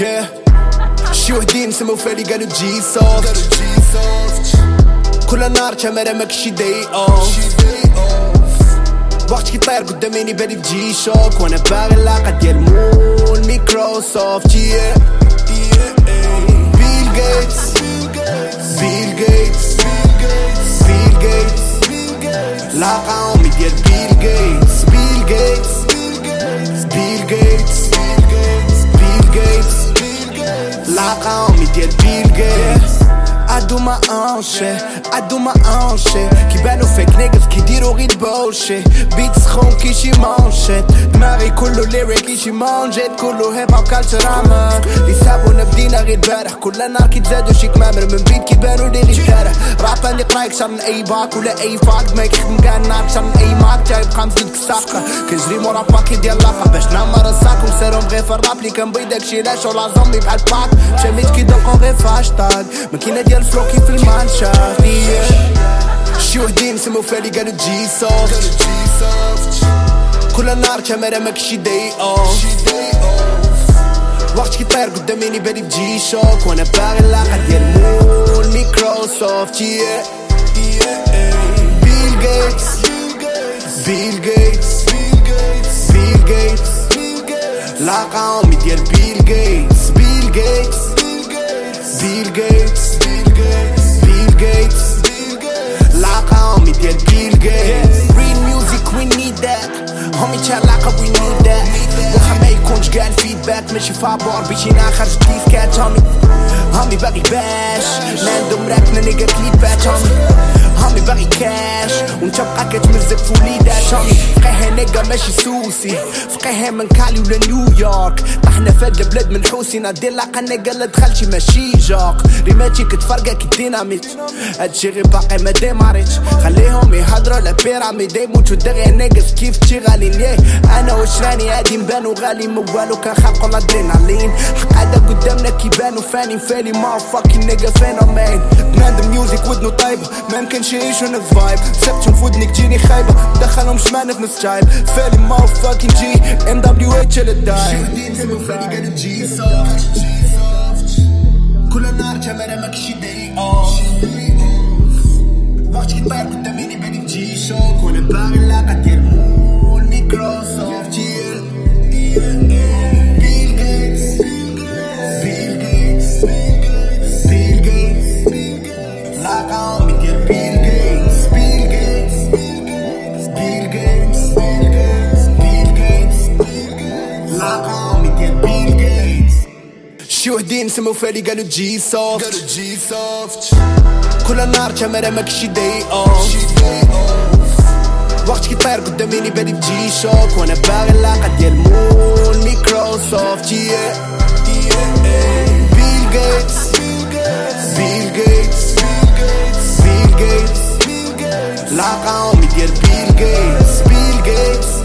yeah. شي وحدين سمو فالي قالوا جي سوفت كل نهار كاميرا ماكشي داي اوف وقت كي طاير قدامي بالي بجي شوك وأنا باغي اللاقة ديال مول my own shit, I do كيبانو فيك نيجز كيديرو غير بوشيت بيت سخون كيشي مونشيت دماغي كلو ليريك كيشي مونجيت كلو هيب هوب كالتشر عمان اللي سابونا بدينا غير البارح كل نهار كيتزادو شي كمامر من بيت كيبانو ليلي الشارع راب عندي قرايك شر من اي باك ولا اي فاك ما يخدم كاع النار شر من اي ماك جايب خمس ديك الساقة كنجري مورا باكي ديال لاقة باش نعمر ومسيرهم غير في الراب اللي كان بيدك شي لاش ولا زومبي بحال باك. شميت كيدقو غير في هاشتاج ماكينة ديال الفلو كيف المانشافت شي وحدين سمو فالي قالوا جي سوفت كل نهار كاميرا ماكشي داي اوف وقت كي طاير قدامي بالي بجي شوك. وأنا باغي اللاقة ديال مول ميكروسوفت. Yeah. بيل جيتس بيل جيتس بيل جيتس لاقة أمي ديال بيل جيتس. بيل جيتس. بيل جيتس. بيل جيتس. لاقة أمي ديال بيل جيتس. ريل ميوزك وي نيد ذات تشلاقة وي نيد ذات واخا ما يكونش ماشي فابور باش يناخر ديسكات همي همي باغي باش لاندو مراكنة نيجا كليبات همي همي باغي كاش وانت بقى نيجا ماشي سوسي. فقيها من كالي ولا نيويورك طحنا في هاد البلاد من حوسي. نادير لاقا نيجا لا دخلتي ماشي جوق ريماتي كتفرقك الديناميت هادشي غير باقي ما ديماريتش. خليهم يهضروا على بيراميد. يموتوا دغيا ناقص كيف تشي غالي. ليه؟ أنا واش راني هادي نبانو غالي. ما والو كنخلقوا الأدرينالين. حق هذا قدامنا كيبانو فاني. فالي ما فاكين نيجا فينومين بنادم ودنو طايبة. ما يمكنش يعيشوا نفس فايب سبتهم في ودنك تجيني خايبة. دخلهم شمعنا في تايب فالي ما فاكين جي ام دبليو اتش للداي كل نهار كاميرا ماكشي داي. اوف وقت كي طاير قدامي بالي بجي شوك وأنا باغي اللاقة شي وحدين سمو فالي قالوا جي سوفت قالوا جي سوفت كل نهار كاميرا ماكشي داي اوف وقت كي طاير قدامي بالي بجي شوك وأنا باغي اللاقة ديال مول ميكروسوفت yeah. بيل جيتس بيل جيتس بيل جيتس لاقة امي ديال بيل جيتس بيل جيتس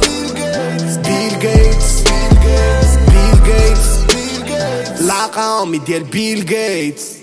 Sache mit dir Bill Gates.